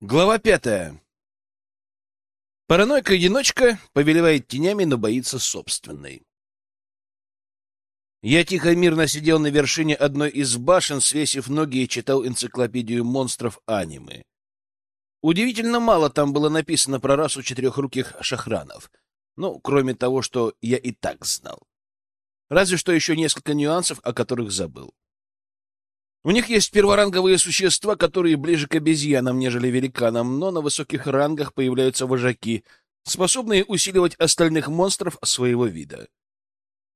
Глава пятая. Паранойка-одиночка повелевает тенями, но боится собственной. Я тихо мирно сидел на вершине одной из башен, свесив ноги и читал энциклопедию монстров анимы. Удивительно мало там было написано про расу четырехруких шахранов. Ну, кроме того, что я и так знал. Разве что еще несколько нюансов, о которых забыл. У них есть перворанговые существа, которые ближе к обезьянам, нежели великанам, но на высоких рангах появляются вожаки, способные усиливать остальных монстров своего вида.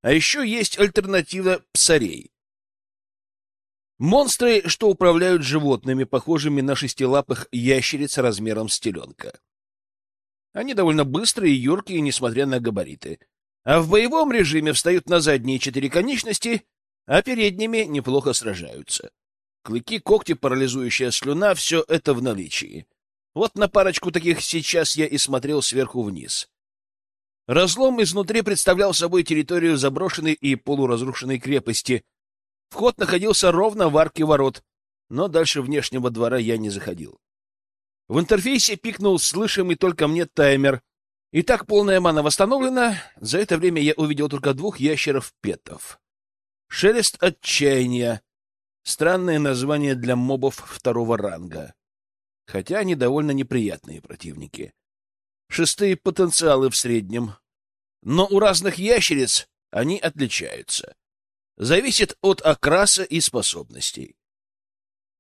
А еще есть альтернатива псарей. Монстры, что управляют животными, похожими на шестилапых ящериц размером с теленка. Они довольно быстрые и юркие, несмотря на габариты. А в боевом режиме встают на задние четыре конечности а передними неплохо сражаются. Клыки, когти, парализующая слюна — все это в наличии. Вот на парочку таких сейчас я и смотрел сверху вниз. Разлом изнутри представлял собой территорию заброшенной и полуразрушенной крепости. Вход находился ровно в арке ворот, но дальше внешнего двора я не заходил. В интерфейсе пикнул слышимый только мне таймер. Итак, полная мана восстановлена. За это время я увидел только двух ящеров-петов. Шелест отчаяния. Странное название для мобов второго ранга. Хотя они довольно неприятные противники. Шестые потенциалы в среднем. Но у разных ящериц они отличаются. Зависит от окраса и способностей.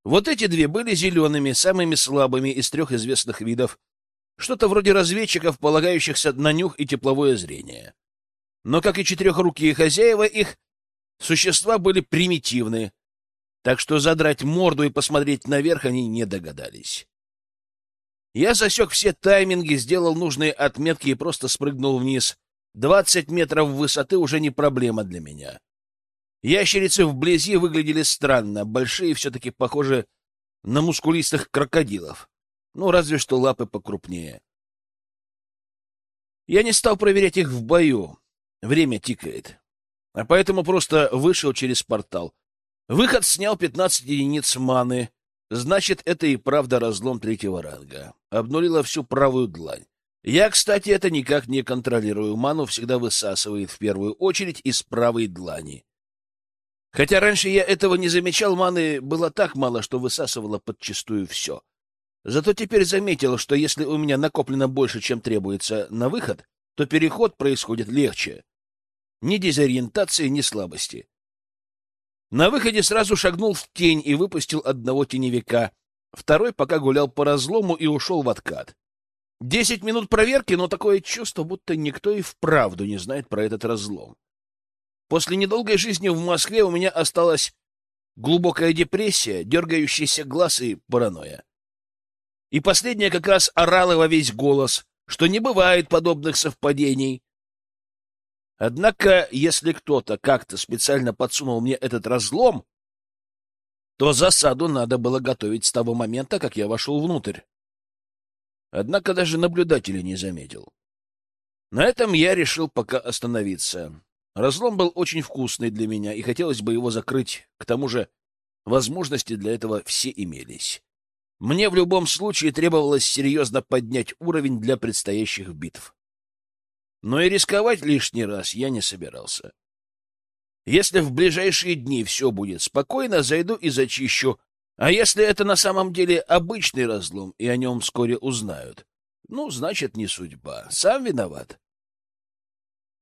Вот эти две были зелеными, самыми слабыми из трех известных видов. Что-то вроде разведчиков, полагающихся на нюх и тепловое зрение. Но, как и четырехрукие хозяева их, Существа были примитивны, так что задрать морду и посмотреть наверх они не догадались. Я засек все тайминги, сделал нужные отметки и просто спрыгнул вниз. Двадцать метров высоты уже не проблема для меня. Ящерицы вблизи выглядели странно, большие все-таки похожи на мускулистых крокодилов. Ну, разве что лапы покрупнее. Я не стал проверять их в бою. Время тикает а поэтому просто вышел через портал. Выход снял 15 единиц маны. Значит, это и правда разлом третьего ранга. Обнулила всю правую длань. Я, кстати, это никак не контролирую. Ману всегда высасывает в первую очередь из правой длани. Хотя раньше я этого не замечал, маны было так мало, что высасывала подчистую все. Зато теперь заметил, что если у меня накоплено больше, чем требуется на выход, то переход происходит легче. Ни дезориентации, ни слабости. На выходе сразу шагнул в тень и выпустил одного теневика. Второй пока гулял по разлому и ушел в откат. Десять минут проверки, но такое чувство, будто никто и вправду не знает про этот разлом. После недолгой жизни в Москве у меня осталась глубокая депрессия, дергающийся глаз и паранойя. И последняя как раз орала во весь голос, что не бывает подобных совпадений, Однако, если кто-то как-то специально подсунул мне этот разлом, то засаду надо было готовить с того момента, как я вошел внутрь. Однако даже наблюдателя не заметил. На этом я решил пока остановиться. Разлом был очень вкусный для меня, и хотелось бы его закрыть. К тому же возможности для этого все имелись. Мне в любом случае требовалось серьезно поднять уровень для предстоящих битв но и рисковать лишний раз я не собирался. Если в ближайшие дни все будет спокойно, зайду и зачищу, а если это на самом деле обычный разлом, и о нем вскоре узнают, ну, значит, не судьба. Сам виноват.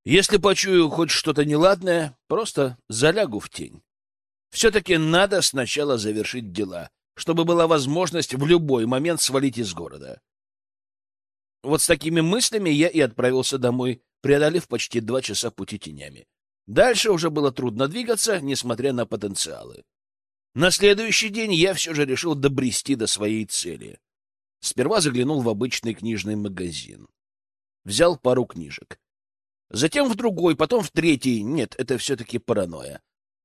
Если почую хоть что-то неладное, просто залягу в тень. Все-таки надо сначала завершить дела, чтобы была возможность в любой момент свалить из города. Вот с такими мыслями я и отправился домой, преодолев почти два часа пути тенями. Дальше уже было трудно двигаться, несмотря на потенциалы. На следующий день я все же решил добрести до своей цели. Сперва заглянул в обычный книжный магазин. Взял пару книжек. Затем в другой, потом в третий. Нет, это все-таки паранойя.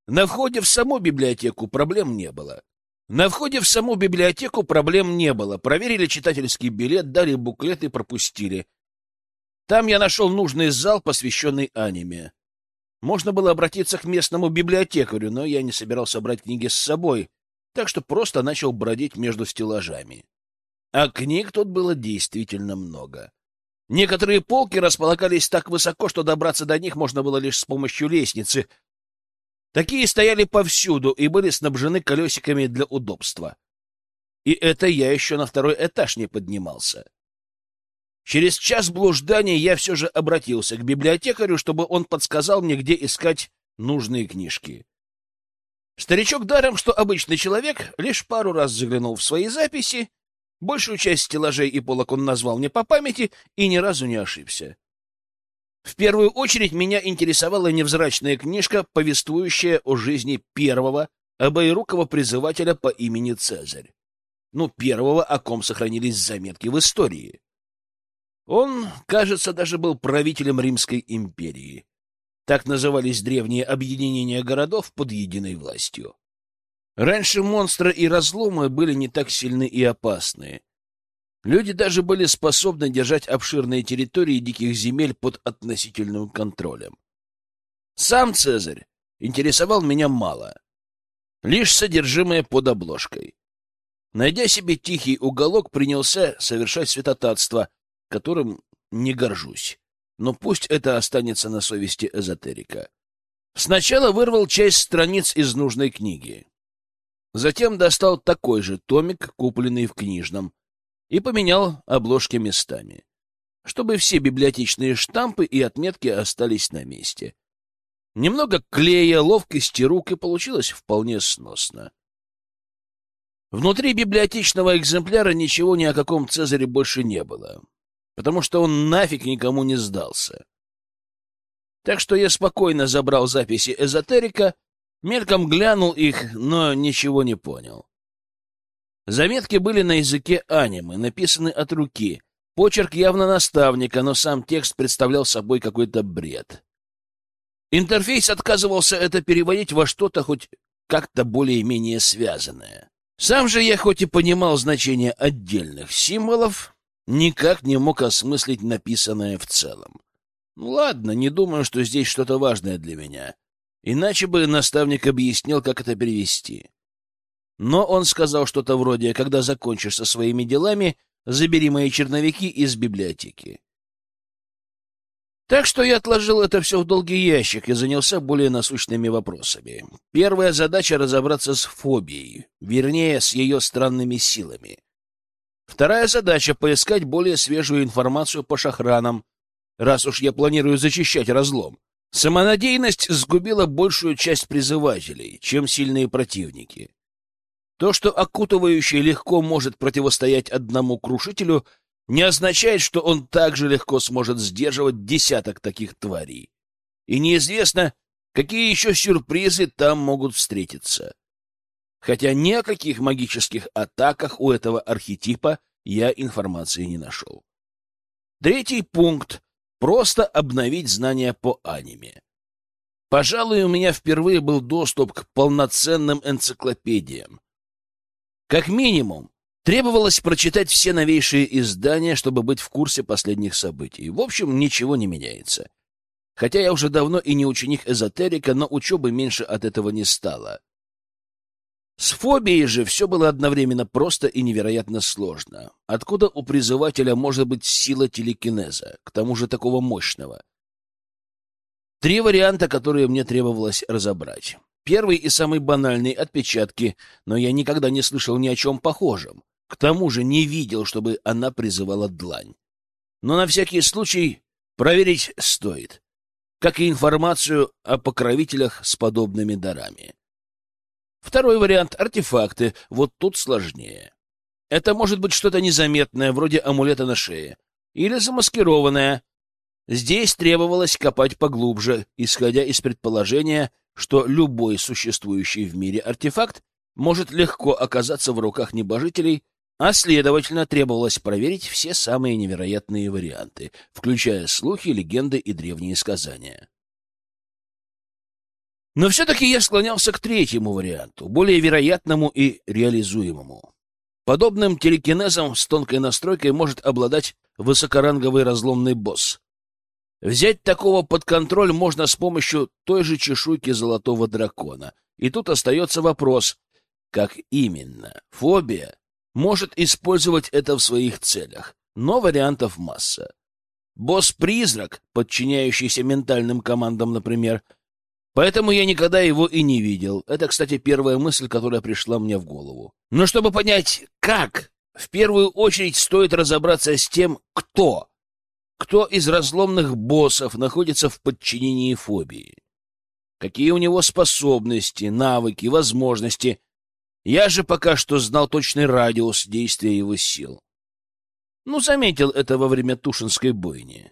На входе в саму библиотеку проблем не было. На входе в саму библиотеку проблем не было. Проверили читательский билет, дали буклет и пропустили. Там я нашел нужный зал, посвященный аниме. Можно было обратиться к местному библиотекарю, но я не собирался брать книги с собой, так что просто начал бродить между стеллажами. А книг тут было действительно много. Некоторые полки располагались так высоко, что добраться до них можно было лишь с помощью лестницы. Такие стояли повсюду и были снабжены колесиками для удобства. И это я еще на второй этаж не поднимался. Через час блужданий я все же обратился к библиотекарю, чтобы он подсказал мне, где искать нужные книжки. Старичок даром, что обычный человек, лишь пару раз заглянул в свои записи, большую часть стеллажей и полок он назвал мне по памяти и ни разу не ошибся. В первую очередь меня интересовала невзрачная книжка, повествующая о жизни первого обоирукого призывателя по имени Цезарь. Ну, первого, о ком сохранились заметки в истории. Он, кажется, даже был правителем Римской империи. Так назывались древние объединения городов под единой властью. Раньше монстры и разломы были не так сильны и опасны. Люди даже были способны держать обширные территории диких земель под относительным контролем. Сам Цезарь интересовал меня мало. Лишь содержимое под обложкой. Найдя себе тихий уголок, принялся совершать святотатство, которым не горжусь. Но пусть это останется на совести эзотерика. Сначала вырвал часть страниц из нужной книги. Затем достал такой же томик, купленный в книжном, и поменял обложки местами, чтобы все библиотечные штампы и отметки остались на месте. Немного клея, ловкости рук, и получилось вполне сносно. Внутри библиотечного экземпляра ничего ни о каком Цезаре больше не было потому что он нафиг никому не сдался. Так что я спокойно забрал записи эзотерика, мельком глянул их, но ничего не понял. Заметки были на языке анимы, написаны от руки. Почерк явно наставника, но сам текст представлял собой какой-то бред. Интерфейс отказывался это переводить во что-то хоть как-то более-менее связанное. Сам же я хоть и понимал значение отдельных символов, никак не мог осмыслить написанное в целом. Ну ладно, не думаю, что здесь что-то важное для меня. Иначе бы наставник объяснил, как это перевести. Но он сказал что-то вроде «Когда закончишь со своими делами, забери мои черновики из библиотеки». Так что я отложил это все в долгий ящик и занялся более насущными вопросами. Первая задача — разобраться с фобией, вернее, с ее странными силами. Вторая задача — поискать более свежую информацию по шахранам, раз уж я планирую зачищать разлом. Самонадеянность сгубила большую часть призывателей, чем сильные противники. То, что окутывающий легко может противостоять одному крушителю, не означает, что он также легко сможет сдерживать десяток таких тварей. И неизвестно, какие еще сюрпризы там могут встретиться хотя ни о каких магических атаках у этого архетипа я информации не нашел. Третий пункт — просто обновить знания по аниме. Пожалуй, у меня впервые был доступ к полноценным энциклопедиям. Как минимум, требовалось прочитать все новейшие издания, чтобы быть в курсе последних событий. В общем, ничего не меняется. Хотя я уже давно и не ученик эзотерика, но учебы меньше от этого не стало. С фобией же все было одновременно просто и невероятно сложно. Откуда у призывателя может быть сила телекинеза, к тому же такого мощного? Три варианта, которые мне требовалось разобрать. Первый и самый банальный — отпечатки, но я никогда не слышал ни о чем похожем. К тому же не видел, чтобы она призывала длань. Но на всякий случай проверить стоит, как и информацию о покровителях с подобными дарами. Второй вариант — артефакты. Вот тут сложнее. Это может быть что-то незаметное, вроде амулета на шее. Или замаскированное. Здесь требовалось копать поглубже, исходя из предположения, что любой существующий в мире артефакт может легко оказаться в руках небожителей, а, следовательно, требовалось проверить все самые невероятные варианты, включая слухи, легенды и древние сказания. Но все-таки я склонялся к третьему варианту, более вероятному и реализуемому. Подобным телекинезом с тонкой настройкой может обладать высокоранговый разломный босс. Взять такого под контроль можно с помощью той же чешуйки золотого дракона. И тут остается вопрос, как именно фобия может использовать это в своих целях, но вариантов масса. Босс-призрак, подчиняющийся ментальным командам, например. Поэтому я никогда его и не видел. Это, кстати, первая мысль, которая пришла мне в голову. Но чтобы понять, как, в первую очередь стоит разобраться с тем, кто. Кто из разломных боссов находится в подчинении фобии. Какие у него способности, навыки, возможности. Я же пока что знал точный радиус действия его сил. Ну, заметил это во время Тушинской бойни.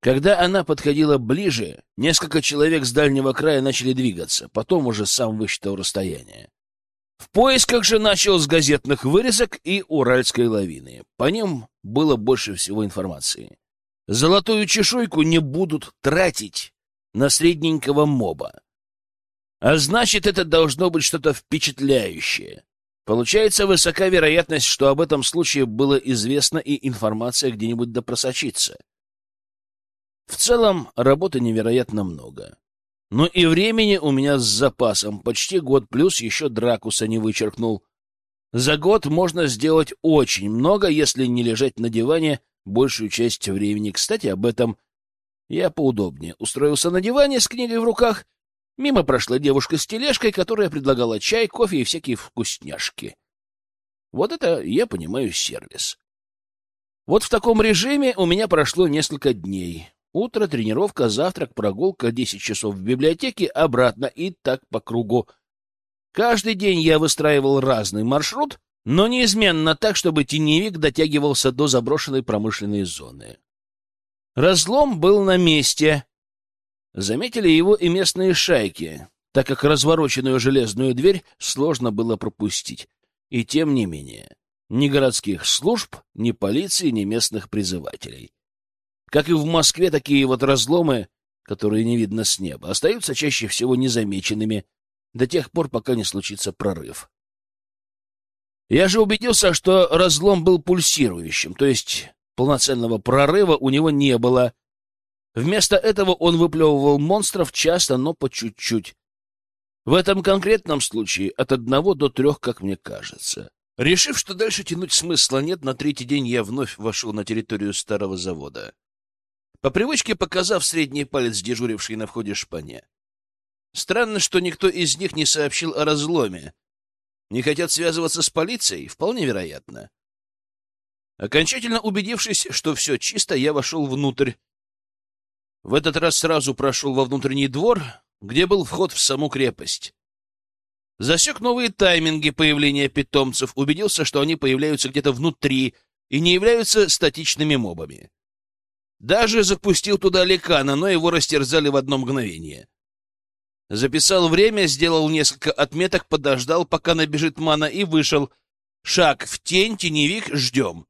Когда она подходила ближе, несколько человек с дальнего края начали двигаться, потом уже сам высчитал расстояние. В поисках же начал с газетных вырезок и Уральской лавины. По ним было больше всего информации. Золотую чешуйку не будут тратить на средненького моба. А значит, это должно быть что-то впечатляющее. Получается, высока вероятность, что об этом случае было известно и информация где-нибудь допросочится. В целом, работы невероятно много. Но и времени у меня с запасом, почти год, плюс еще Дракуса не вычеркнул. За год можно сделать очень много, если не лежать на диване большую часть времени. Кстати, об этом я поудобнее устроился на диване с книгой в руках Мимо прошла девушка с тележкой, которая предлагала чай, кофе и всякие вкусняшки. Вот это, я понимаю, сервис. Вот в таком режиме у меня прошло несколько дней. Утро, тренировка, завтрак, прогулка, 10 часов в библиотеке, обратно и так по кругу. Каждый день я выстраивал разный маршрут, но неизменно так, чтобы теневик дотягивался до заброшенной промышленной зоны. Разлом был на месте, Заметили его и местные шайки, так как развороченную железную дверь сложно было пропустить. И тем не менее, ни городских служб, ни полиции, ни местных призывателей. Как и в Москве, такие вот разломы, которые не видно с неба, остаются чаще всего незамеченными до тех пор, пока не случится прорыв. Я же убедился, что разлом был пульсирующим, то есть полноценного прорыва у него не было, Вместо этого он выплевывал монстров часто, но по чуть-чуть. В этом конкретном случае от одного до трех, как мне кажется. Решив, что дальше тянуть смысла нет, на третий день я вновь вошел на территорию старого завода. По привычке показав средний палец дежуривший на входе шпане. Странно, что никто из них не сообщил о разломе. Не хотят связываться с полицией? Вполне вероятно. Окончательно убедившись, что все чисто, я вошел внутрь в этот раз сразу прошел во внутренний двор, где был вход в саму крепость. Засек новые тайминги появления питомцев, убедился, что они появляются где-то внутри и не являются статичными мобами. Даже запустил туда ликана, но его растерзали в одно мгновение. Записал время, сделал несколько отметок, подождал, пока набежит мана, и вышел. Шаг в тень, теневик, ждем.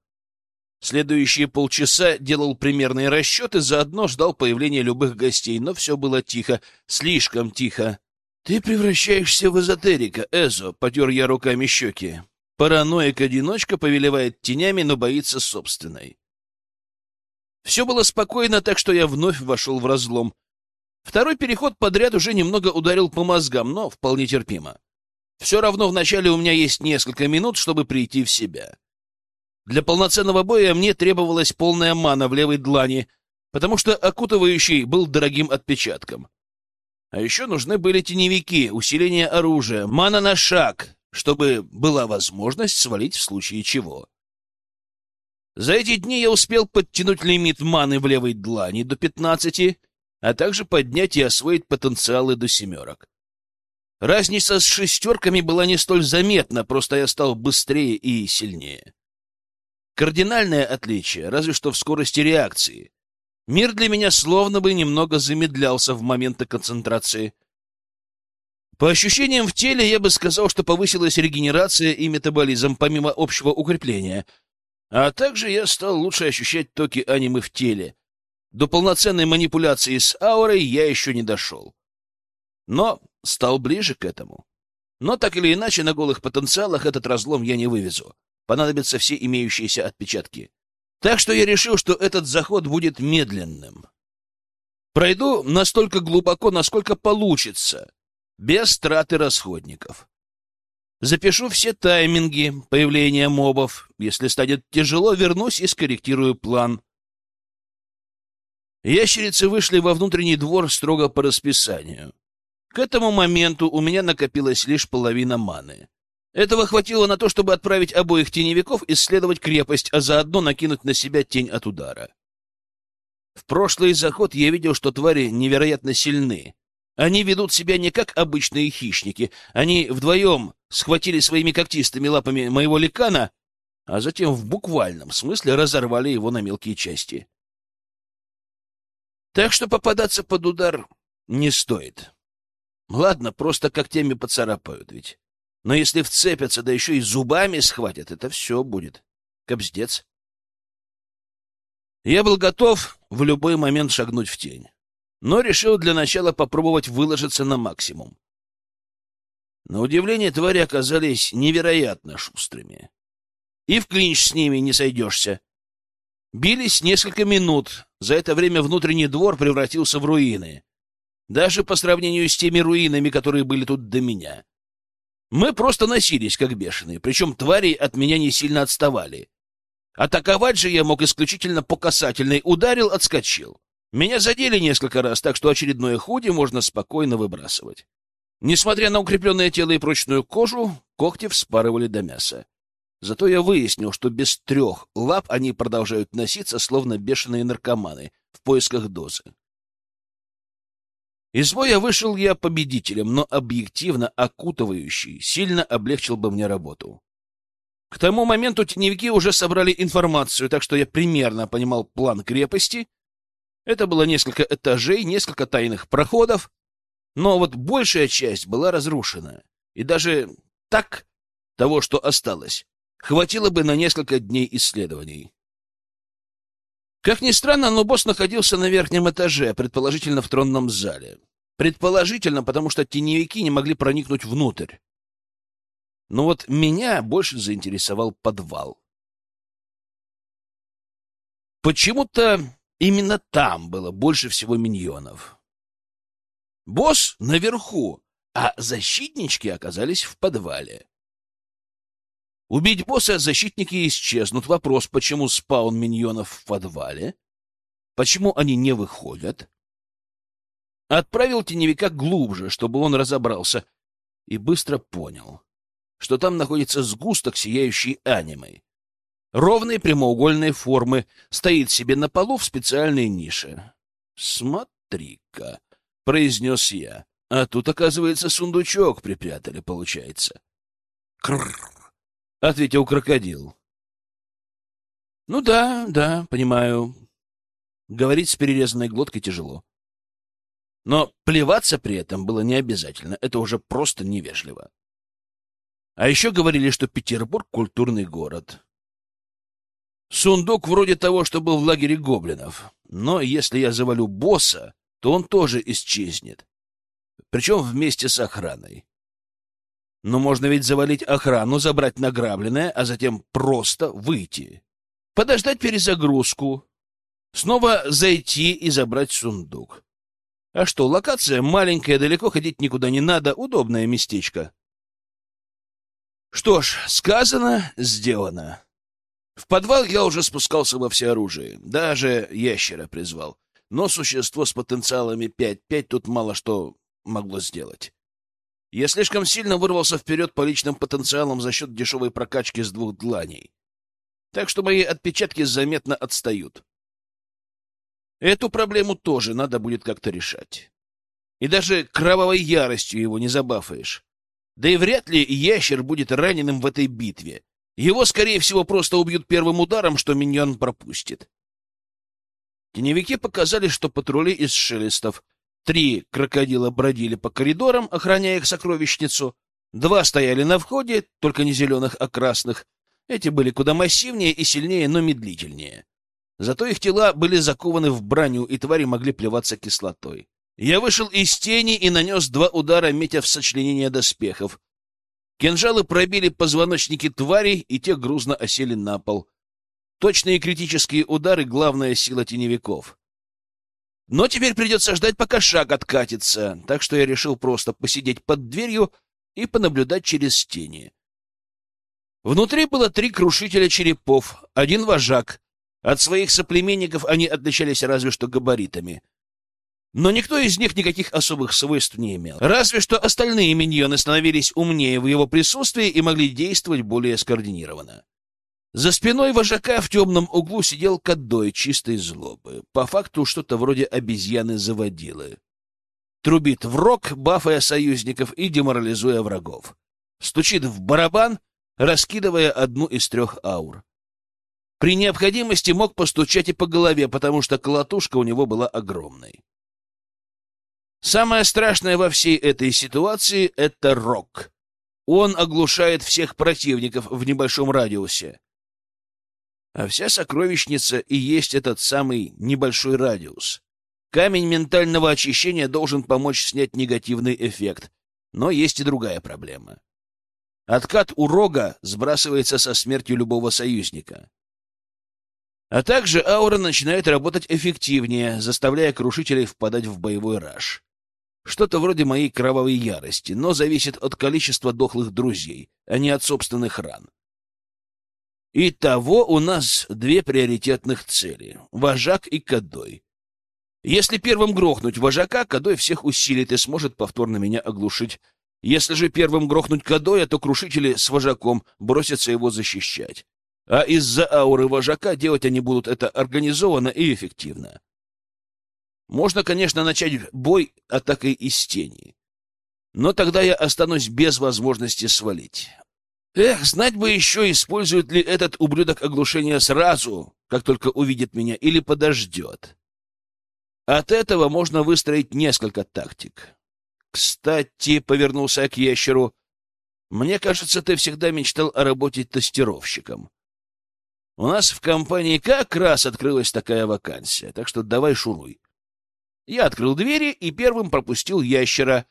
Следующие полчаса делал примерные расчеты, заодно ждал появления любых гостей, но все было тихо, слишком тихо. «Ты превращаешься в эзотерика, Эзо», — потер я руками щеки. Параноик-одиночка повелевает тенями, но боится собственной. Все было спокойно, так что я вновь вошел в разлом. Второй переход подряд уже немного ударил по мозгам, но вполне терпимо. Все равно вначале у меня есть несколько минут, чтобы прийти в себя. Для полноценного боя мне требовалась полная мана в левой длани, потому что окутывающий был дорогим отпечатком. А еще нужны были теневики, усиление оружия, мана на шаг, чтобы была возможность свалить в случае чего. За эти дни я успел подтянуть лимит маны в левой длани до 15, а также поднять и освоить потенциалы до семерок. Разница с шестерками была не столь заметна, просто я стал быстрее и сильнее. Кардинальное отличие, разве что в скорости реакции. Мир для меня словно бы немного замедлялся в моменты концентрации. По ощущениям в теле я бы сказал, что повысилась регенерация и метаболизм, помимо общего укрепления. А также я стал лучше ощущать токи анимы в теле. До полноценной манипуляции с аурой я еще не дошел. Но стал ближе к этому. Но так или иначе на голых потенциалах этот разлом я не вывезу понадобятся все имеющиеся отпечатки. Так что я решил, что этот заход будет медленным. Пройду настолько глубоко, насколько получится, без траты расходников. Запишу все тайминги появления мобов. Если станет тяжело, вернусь и скорректирую план. Ящерицы вышли во внутренний двор строго по расписанию. К этому моменту у меня накопилась лишь половина маны. Этого хватило на то, чтобы отправить обоих теневиков исследовать крепость, а заодно накинуть на себя тень от удара. В прошлый заход я видел, что твари невероятно сильны. Они ведут себя не как обычные хищники. Они вдвоем схватили своими когтистыми лапами моего ликана, а затем в буквальном смысле разорвали его на мелкие части. Так что попадаться под удар не стоит. Ладно, просто когтями поцарапают ведь. Но если вцепятся, да еще и зубами схватят, это все будет. Кобздец. Я был готов в любой момент шагнуть в тень, но решил для начала попробовать выложиться на максимум. На удивление, твари оказались невероятно шустрыми. И в клинч с ними не сойдешься. Бились несколько минут. За это время внутренний двор превратился в руины. Даже по сравнению с теми руинами, которые были тут до меня. Мы просто носились, как бешеные, причем твари от меня не сильно отставали. Атаковать же я мог исключительно по касательной. Ударил, отскочил. Меня задели несколько раз, так что очередное худи можно спокойно выбрасывать. Несмотря на укрепленное тело и прочную кожу, когти вспарывали до мяса. Зато я выяснил, что без трех лап они продолжают носиться, словно бешеные наркоманы, в поисках дозы. Из боя вышел я победителем, но объективно окутывающий сильно облегчил бы мне работу. К тому моменту теневики уже собрали информацию, так что я примерно понимал план крепости. Это было несколько этажей, несколько тайных проходов, но вот большая часть была разрушена. И даже так того, что осталось, хватило бы на несколько дней исследований. Как ни странно, но босс находился на верхнем этаже, предположительно в тронном зале. Предположительно, потому что теневики не могли проникнуть внутрь. Но вот меня больше заинтересовал подвал. Почему-то именно там было больше всего миньонов. Босс наверху, а защитнички оказались в подвале. Убить босса защитники исчезнут. Вопрос, почему спаун миньонов в подвале? Почему они не выходят? Отправил теневика глубже, чтобы он разобрался, и быстро понял что там находится сгусток, сияющий анимой. Ровной прямоугольной формы, стоит себе на полу в специальной нише. «Смотри-ка», — произнес я, — «а тут, оказывается, сундучок припрятали, получается». «Крррр», — ответил крокодил. «Ну да, да, понимаю. Говорить с перерезанной глоткой тяжело. Но плеваться при этом было не обязательно, это уже просто невежливо. А еще говорили, что Петербург — культурный город. Сундук вроде того, что был в лагере гоблинов. Но если я завалю босса, то он тоже исчезнет. Причем вместе с охраной. Но можно ведь завалить охрану, забрать награбленное, а затем просто выйти. Подождать перезагрузку. Снова зайти и забрать сундук. А что, локация маленькая, далеко ходить никуда не надо, удобное местечко. Что ж, сказано, сделано. В подвал я уже спускался во всеоружии, даже ящера призвал. Но существо с потенциалами 5-5 тут мало что могло сделать. Я слишком сильно вырвался вперед по личным потенциалам за счет дешевой прокачки с двух дланей. Так что мои отпечатки заметно отстают. Эту проблему тоже надо будет как-то решать. И даже кровавой яростью его не забафаешь. Да и вряд ли ящер будет раненым в этой битве. Его, скорее всего, просто убьют первым ударом, что миньон пропустит. Теневики показали, что патрули из шелестов. Три крокодила бродили по коридорам, охраняя их сокровищницу. Два стояли на входе, только не зеленых, а красных. Эти были куда массивнее и сильнее, но медлительнее. Зато их тела были закованы в броню, и твари могли плеваться кислотой. Я вышел из тени и нанес два удара, метя в сочленение доспехов. Кинжалы пробили позвоночники тварей, и те грузно осели на пол. Точные критические удары — главная сила теневиков. Но теперь придется ждать, пока шаг откатится, так что я решил просто посидеть под дверью и понаблюдать через тени. Внутри было три крушителя черепов, один вожак. От своих соплеменников они отличались разве что габаритами. Но никто из них никаких особых свойств не имел. Разве что остальные миньоны становились умнее в его присутствии и могли действовать более скоординированно. За спиной вожака в темном углу сидел Кадой чистой злобы. По факту что-то вроде обезьяны-заводилы. Трубит в рог, бафая союзников и деморализуя врагов. Стучит в барабан, раскидывая одну из трех аур. При необходимости мог постучать и по голове, потому что колотушка у него была огромной. Самое страшное во всей этой ситуации — это рок. Он оглушает всех противников в небольшом радиусе. А вся сокровищница и есть этот самый небольшой радиус. Камень ментального очищения должен помочь снять негативный эффект. Но есть и другая проблема. Откат у рога сбрасывается со смертью любого союзника. А также аура начинает работать эффективнее, заставляя крушителей впадать в боевой раж. Что-то вроде моей кровавой ярости, но зависит от количества дохлых друзей, а не от собственных ран. Итого у нас две приоритетных цели — вожак и Кадой. Если первым грохнуть вожака, Кадой всех усилит и сможет повторно меня оглушить. Если же первым грохнуть Кадоя, то крушители с вожаком бросятся его защищать. А из-за ауры вожака делать они будут это организованно и эффективно. Можно, конечно, начать бой атакой из тени. Но тогда я останусь без возможности свалить. Эх, знать бы еще, использует ли этот ублюдок оглушение сразу, как только увидит меня, или подождет. От этого можно выстроить несколько тактик. Кстати, повернулся я к ящеру, мне кажется, ты всегда мечтал о работе тестировщиком. У нас в компании как раз открылась такая вакансия, так что давай шуруй. Я открыл двери и первым пропустил ящера.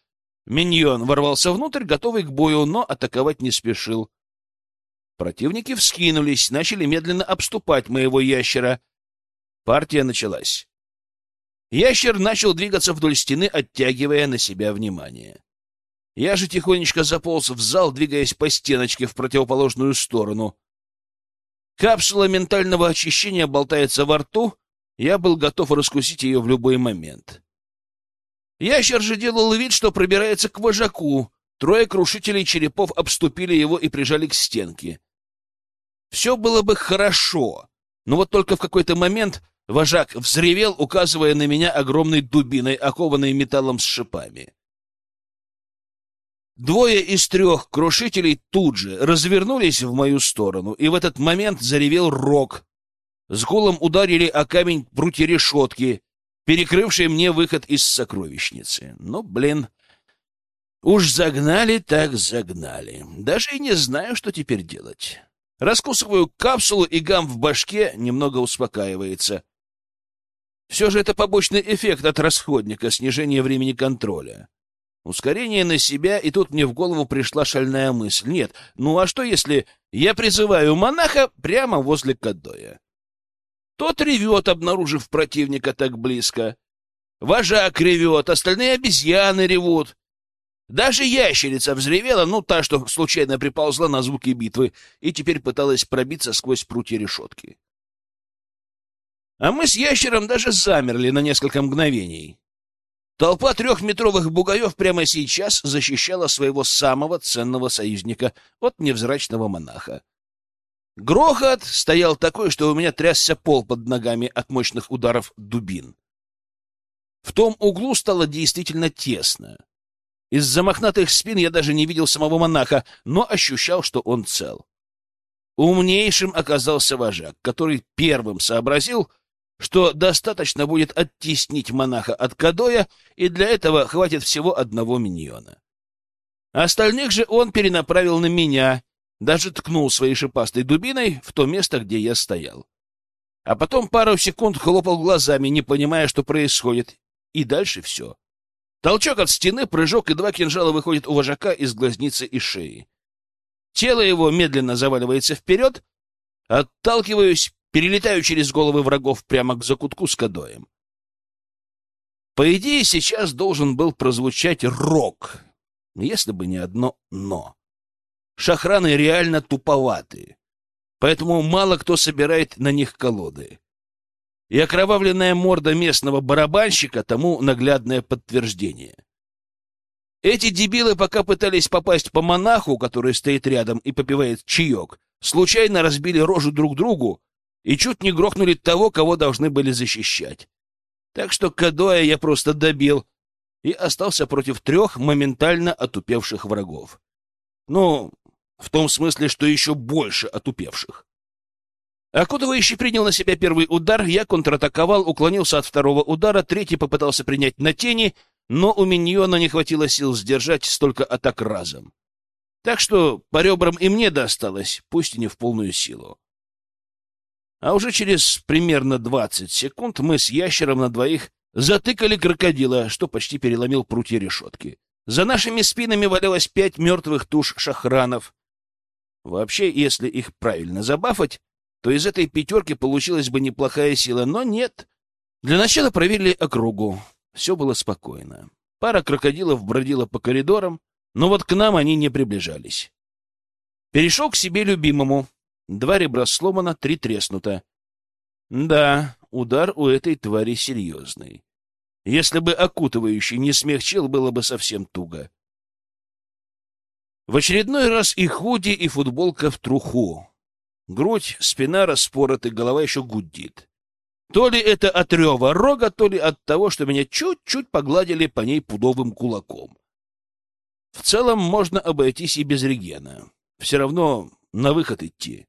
Миньон ворвался внутрь, готовый к бою, но атаковать не спешил. Противники вскинулись, начали медленно обступать моего ящера. Партия началась. Ящер начал двигаться вдоль стены, оттягивая на себя внимание. Я же тихонечко заполз в зал, двигаясь по стеночке в противоположную сторону. Капсула ментального очищения болтается во рту, я был готов раскусить ее в любой момент. Ящер же делал вид, что пробирается к вожаку. Трое крушителей черепов обступили его и прижали к стенке. Все было бы хорошо, но вот только в какой-то момент вожак взревел, указывая на меня огромной дубиной, окованной металлом с шипами. Двое из трех крушителей тут же развернулись в мою сторону, и в этот момент заревел рог, с гулом ударили о камень прутья решетки, перекрывшие мне выход из сокровищницы. Ну, блин, уж загнали так загнали. Даже и не знаю, что теперь делать. Раскусываю капсулу, и гам в башке немного успокаивается. Все же это побочный эффект от расходника, снижение времени контроля. Ускорение на себя, и тут мне в голову пришла шальная мысль. Нет, ну а что если я призываю монаха прямо возле Кадоя? Тот ревет, обнаружив противника так близко. Вожак ревет, остальные обезьяны ревут. Даже ящерица взревела, ну, та, что случайно приползла на звуки битвы, и теперь пыталась пробиться сквозь прутья решетки. А мы с ящером даже замерли на несколько мгновений. Толпа трехметровых бугаев прямо сейчас защищала своего самого ценного союзника от невзрачного монаха. Грохот стоял такой, что у меня трясся пол под ногами от мощных ударов дубин. В том углу стало действительно тесно. Из-за мохнатых спин я даже не видел самого монаха, но ощущал, что он цел. Умнейшим оказался вожак, который первым сообразил, что достаточно будет оттеснить монаха от Кадоя, и для этого хватит всего одного миньона. Остальных же он перенаправил на меня, даже ткнул своей шипастой дубиной в то место, где я стоял. А потом пару секунд хлопал глазами, не понимая, что происходит. И дальше все. Толчок от стены, прыжок, и два кинжала выходят у вожака из глазницы и шеи. Тело его медленно заваливается вперед, отталкиваюсь, перелетаю через головы врагов прямо к закутку с кадоем. По идее, сейчас должен был прозвучать рок, Если бы не одно «но». Шахраны реально туповатые, поэтому мало кто собирает на них колоды. И окровавленная морда местного барабанщика тому наглядное подтверждение. Эти дебилы, пока пытались попасть по монаху, который стоит рядом и попивает чаек, случайно разбили рожу друг другу и чуть не грохнули того, кого должны были защищать. Так что Кадоя я просто добил и остался против трех моментально отупевших врагов. Ну, в том смысле, что еще больше отупевших. Окутывающий принял на себя первый удар, я контратаковал, уклонился от второго удара, третий попытался принять на тени, но у миньона не хватило сил сдержать столько атак разом. Так что по ребрам и мне досталось, пусть и не в полную силу. А уже через примерно 20 секунд мы с ящером на двоих затыкали крокодила, что почти переломил прутья решетки. За нашими спинами валялось пять мертвых туш шахранов. Вообще, если их правильно забафать, то из этой пятерки получилась бы неплохая сила, но нет. Для начала проверили округу. Все было спокойно. Пара крокодилов бродила по коридорам, но вот к нам они не приближались. Перешел к себе любимому. Два ребра сломано, три треснуто. Да, удар у этой твари серьезный. Если бы окутывающий не смягчил, было бы совсем туго. В очередной раз и худи, и футболка в труху. Грудь, спина распороты, голова еще гудит. То ли это от рева рога, то ли от того, что меня чуть-чуть погладили по ней пудовым кулаком. В целом можно обойтись и без регена. Все равно на выход идти.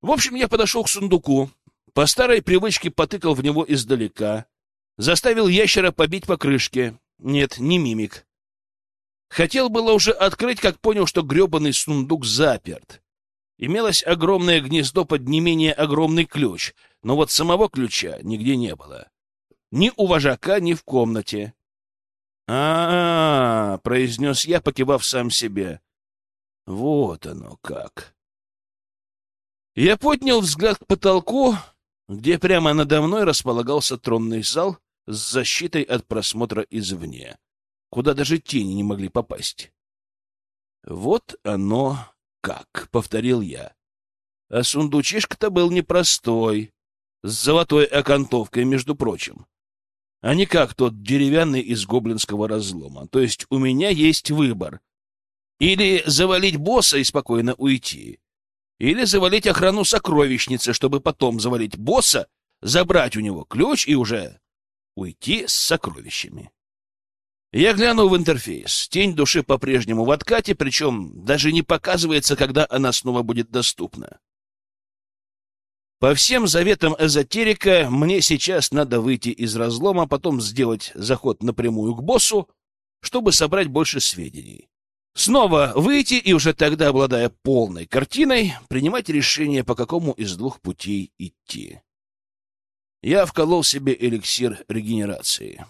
В общем, я подошел к сундуку, по старой привычке потыкал в него издалека, заставил ящера побить по крышке. Нет, не мимик. Хотел было уже открыть, как понял, что гребаный сундук заперт. Имелось огромное гнездо под не менее огромный ключ, но вот самого ключа нигде не было. Ни у вожака, ни в комнате. а, -а, -а произнес я, покивав сам себе. Вот оно как. Я поднял взгляд к потолку, где прямо надо мной располагался тронный зал с защитой от просмотра извне, куда даже тени не могли попасть. Вот оно как, — повторил я. А сундучишка-то был непростой, с золотой окантовкой, между прочим. А не как тот деревянный из гоблинского разлома. То есть у меня есть выбор. Или завалить босса и спокойно уйти. Или завалить охрану сокровищницы, чтобы потом завалить босса, забрать у него ключ и уже уйти с сокровищами. Я глянул в интерфейс. Тень души по-прежнему в откате, причем даже не показывается, когда она снова будет доступна. По всем заветам эзотерика, мне сейчас надо выйти из разлома, потом сделать заход напрямую к боссу, чтобы собрать больше сведений. Снова выйти и уже тогда, обладая полной картиной, принимать решение, по какому из двух путей идти. Я вколол себе эликсир регенерации.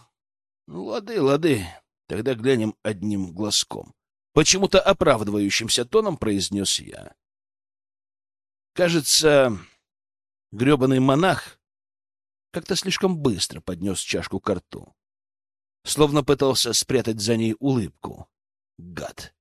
Лады, лады, тогда глянем одним глазком. Почему-то оправдывающимся тоном произнес я. Кажется, гребаный монах как-то слишком быстро поднес чашку к рту, словно пытался спрятать за ней улыбку. Гад!